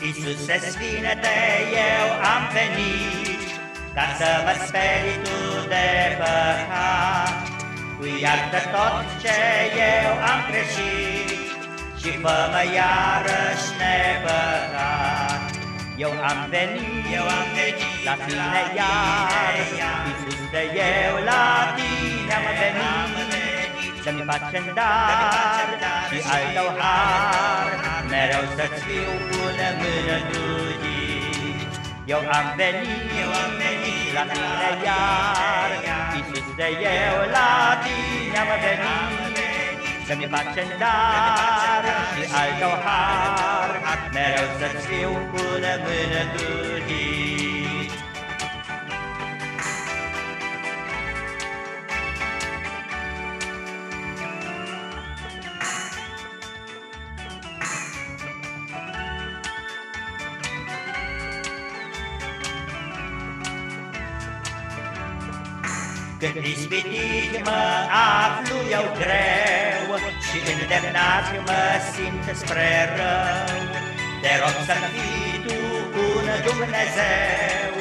Iisuse Sfinte, eu am venit Ca să vă sperii tu de păcat. Tu iartă tot ce eu am greșit Și fă-mă iarăși nepăcat Eu am venit, eu am venit la tine iar Iisuse, eu la tine am venit Să-mi facem dar și al tău har Mereu să-ți fiu până mânătuit Eu am venit, eu am venit la tine iar. Iisuse, eu la tine am venit Să-mi facem dar și al tău har. Mereu să-ți fiu până mânătuit Când ispitit mă aflu eu greu Și îndemnat mă simt spre rău. Te rog să fii tu un Dumnezeu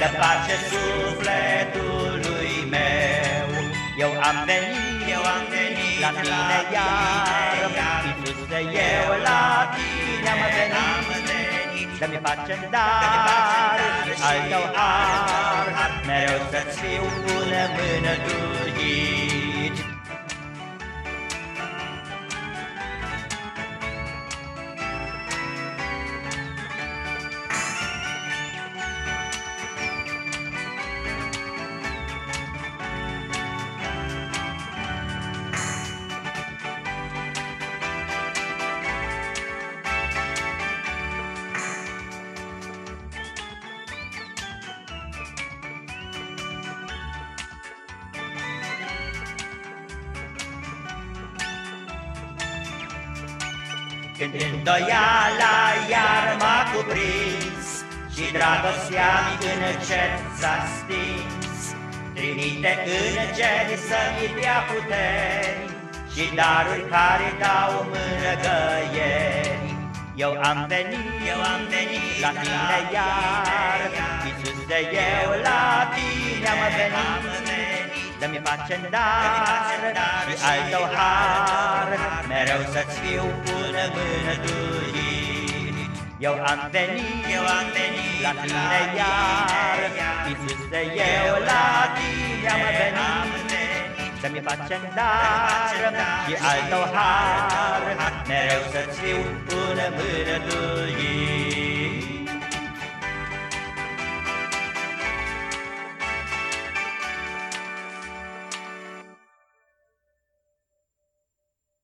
De pace sufletului meu. Eu am venit, eu am venit la tine iar Iisuse, eu la tine am venit. Să-mi facem dar al tău har Mereu să-ți fiu bună mână duit Când îndoiala iar m-a cuprins Și dragostea încet s-a stins Trimite îngeri să-mi dea puteri Și daruri care dau mânăgăieri Eu am venit, eu am venit la tine iar. Iisuse, eu la tine am venit Să-mi facem dar și al tău har Mereu să-ți fiu până mânătuit Eu am venit, eu am venit la tine iar Iisuse, eu la tine am venit Să-mi facem dar și al tău har Mereu să-ți fiu până mânătuit